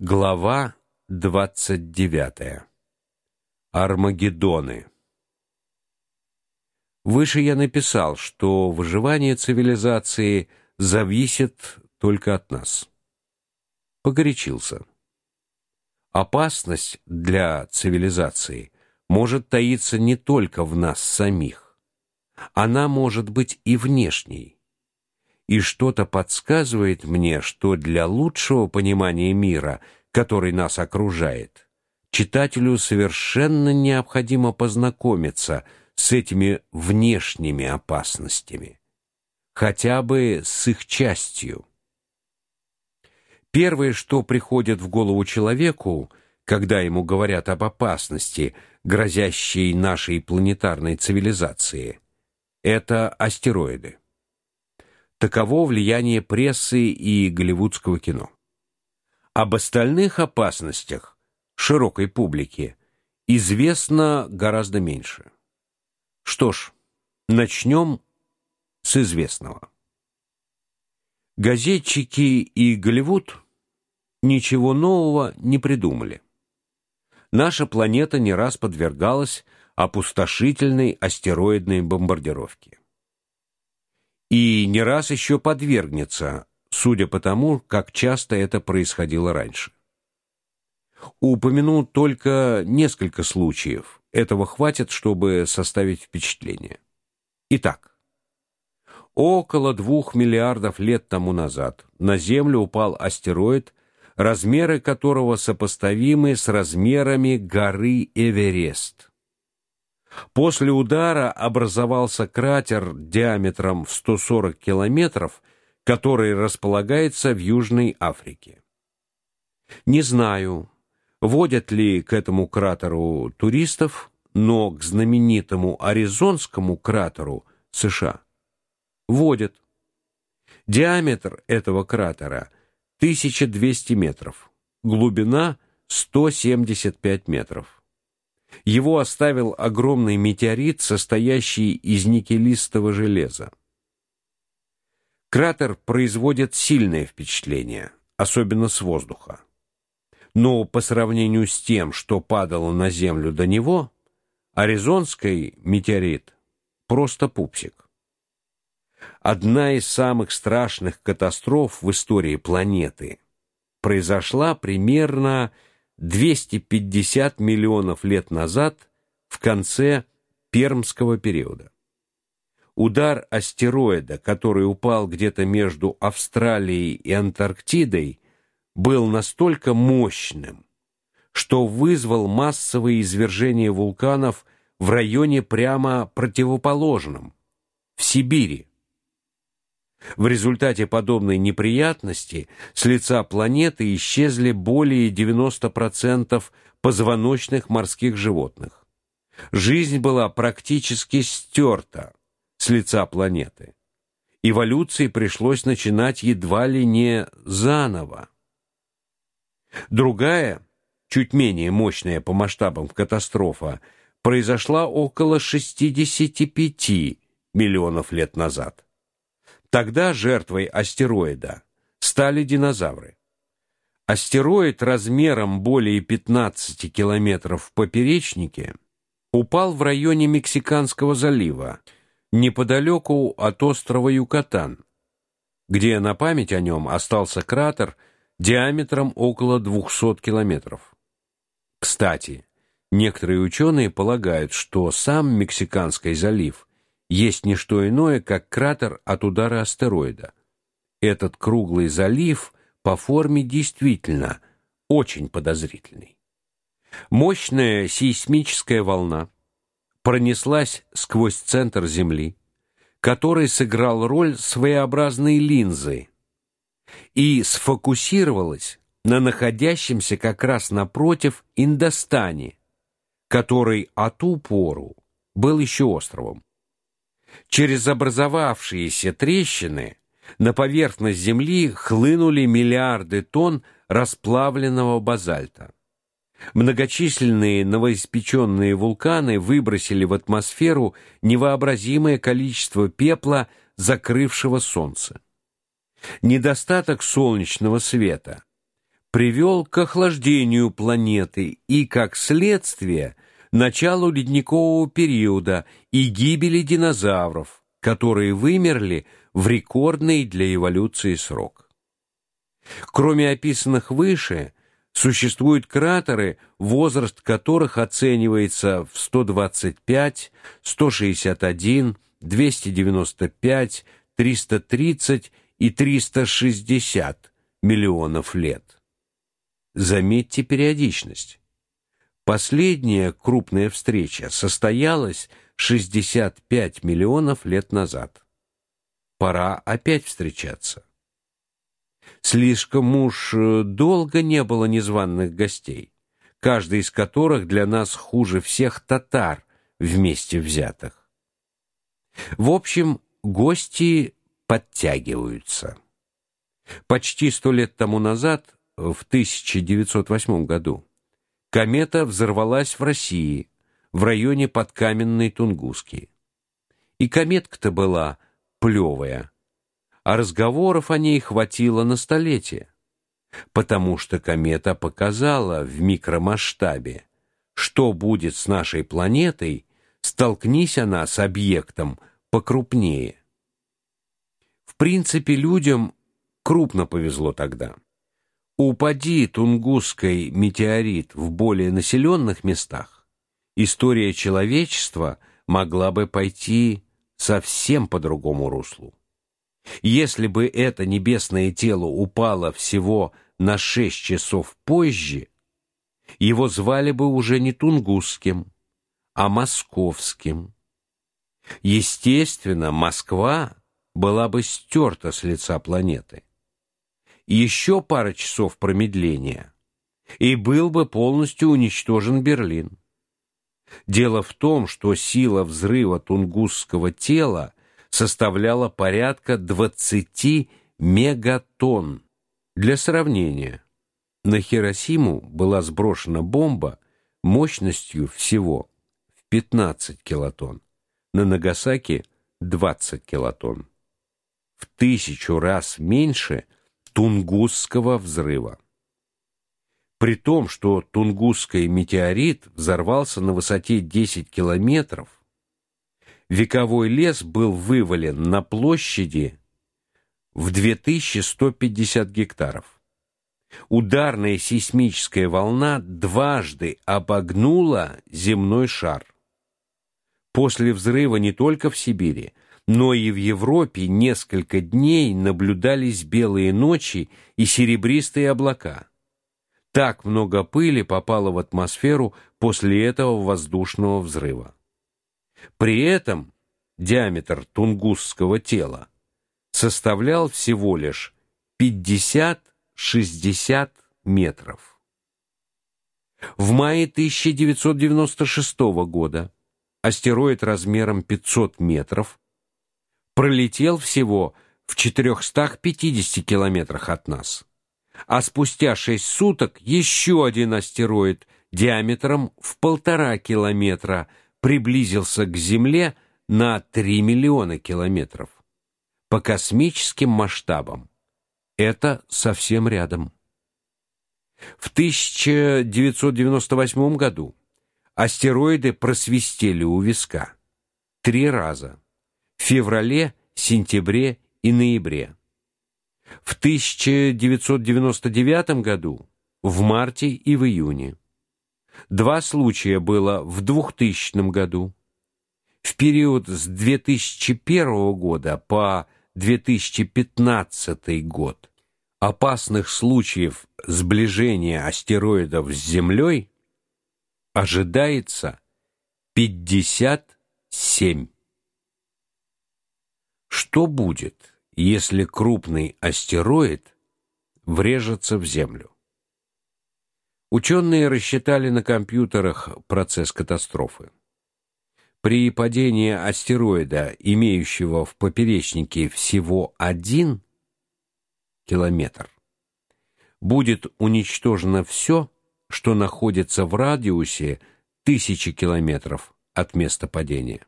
Глава 29. Армагеддоны. Выше я написал, что выживание цивилизации зависит только от нас. Погорячился. Опасность для цивилизации может таиться не только в нас самих. Она может быть и внешней и что-то подсказывает мне, что для лучшего понимания мира, который нас окружает, читателю совершенно необходимо познакомиться с этими внешними опасностями, хотя бы с их частью. Первое, что приходит в голову человеку, когда ему говорят об опасности, грозящей нашей планетарной цивилизации, это астероиды. Таково влияние прессы и голливудского кино. Об остальных опасностях широкой публике известно гораздо меньше. Что ж, начнем с известного. Газетчики и Голливуд ничего нового не придумали. Наша планета не раз подвергалась опустошительной астероидной бомбардировке и не раз еще подвергнется, судя по тому, как часто это происходило раньше. Упомяну только несколько случаев. Этого хватит, чтобы составить впечатление. Итак, около двух миллиардов лет тому назад на Землю упал астероид, размеры которого сопоставимы с размерами горы Эверест. После удара образовался кратер диаметром в 140 километров, который располагается в Южной Африке. Не знаю, водят ли к этому кратеру туристов, но к знаменитому Аризонскому кратеру США водят. Диаметр этого кратера 1200 метров, глубина 175 метров. Его оставил огромный метеорит, состоящий из никелистого железа. Кратер производит сильное впечатление, особенно с воздуха. Но по сравнению с тем, что падало на землю до него, Аризонский метеорит просто пупсик. Одна из самых страшных катастроф в истории планеты произошла примерно 250 миллионов лет назад в конце Пермского периода. Удар астероида, который упал где-то между Австралией и Антарктидой, был настолько мощным, что вызвал массовое извержение вулканов в районе прямо противоположном в Сибири. В результате подобной неприятности с лица планеты исчезли более 90% позвоночных морских животных. Жизнь была практически стерта с лица планеты. Эволюции пришлось начинать едва ли не заново. Другая, чуть менее мощная по масштабам катастрофа, произошла около 65 миллионов лет назад. Тогда жертвой астероида стали динозавры. Астероид размером более 15 километров в поперечнике упал в районе Мексиканского залива, неподалеку от острова Юкатан, где на память о нем остался кратер диаметром около 200 километров. Кстати, некоторые ученые полагают, что сам Мексиканский залив есть не что иное, как кратер от удара астероида. Этот круглый залив по форме действительно очень подозрительный. Мощная сейсмическая волна пронеслась сквозь центр Земли, который сыграл роль своеобразной линзы и сфокусировалась на находящемся как раз напротив Индостане, который от ту пору был еще островом. Через образовавшиеся трещины на поверхность Земли хлынули миллиарды тонн расплавленного базальта. Многочисленные новоиспеченные вулканы выбросили в атмосферу невообразимое количество пепла, закрывшего солнце. Недостаток солнечного света привел к охлаждению планеты и, как следствие, началу ледникового периода и гибели динозавров, которые вымерли в рекордный для эволюции срок. Кроме описанных выше, существуют кратеры, возраст которых оценивается в 125, 161, 295, 330 и 360 миллионов лет. Заметьте периодичность. Последняя крупная встреча состоялась 65 миллионов лет назад. Пора опять встречаться. Слишком уж э, долго не было незваных гостей, каждый из которых для нас хуже всех татар вместе взятых. В общем, гости подтягиваются. Почти сто лет тому назад, в 1908 году, комета взорвалась в России, в районе подкаменной Тунгуски. И кометка-то была плевая, а разговоров о ней хватило на столетие, потому что комета показала в микромасштабе, что будет с нашей планетой, столкнись она с объектом покрупнее. В принципе, людям крупно повезло тогда. Упади Тунгусской метеорит в более населенных местах, история человечества могла бы пойти совсем по другому руслу. Если бы это небесное тело упало всего на шесть часов позже, его звали бы уже не Тунгусским, а Московским. Естественно, Москва была бы стерта с лица планеты. Еще пара часов промедления, и был бы полностью уничтожен Берлин. Дело в том, что сила взрыва тунгусского тела составляла порядка 20 мегатонн. Для сравнения, на Хиросиму была сброшена бомба мощностью всего в 15 килотонн, на Нагасаки 20 килотонн. В тысячу раз меньше Тунгусского взрыва. При том, что Тунгусский метеорит взорвался на высоте 10 километров, вековой лес был вывален на площади в 2150 гектаров. Ударная сейсмическая волна дважды обогнула земной шар. После взрыва не только в Сибири, но и в Европе несколько дней наблюдались белые ночи и серебристые облака. Так много пыли попало в атмосферу после этого воздушного взрыва. При этом диаметр тунгусского тела составлял всего лишь 50-60 метров. В мае 1996 года астероид размером 500 метров пролетел всего в 450 километрах от нас а спустя шесть суток еще один астероид диаметром в полтора километра приблизился к Земле на 3 миллиона километров. По космическим масштабам это совсем рядом. В 1998 году астероиды просвистели у виска три раза: феврале, сентябре и ноябре. В 1999 году в марте и в июне. Два случая было в 2000 году. В период с 2001 года по 2015 год опасных случаев сближения астероидов с Землей ожидается 57. Что будет? если крупный астероид врежется в Землю. Ученые рассчитали на компьютерах процесс катастрофы. При падении астероида, имеющего в поперечнике всего один километр, будет уничтожено все, что находится в радиусе тысячи километров от места падения.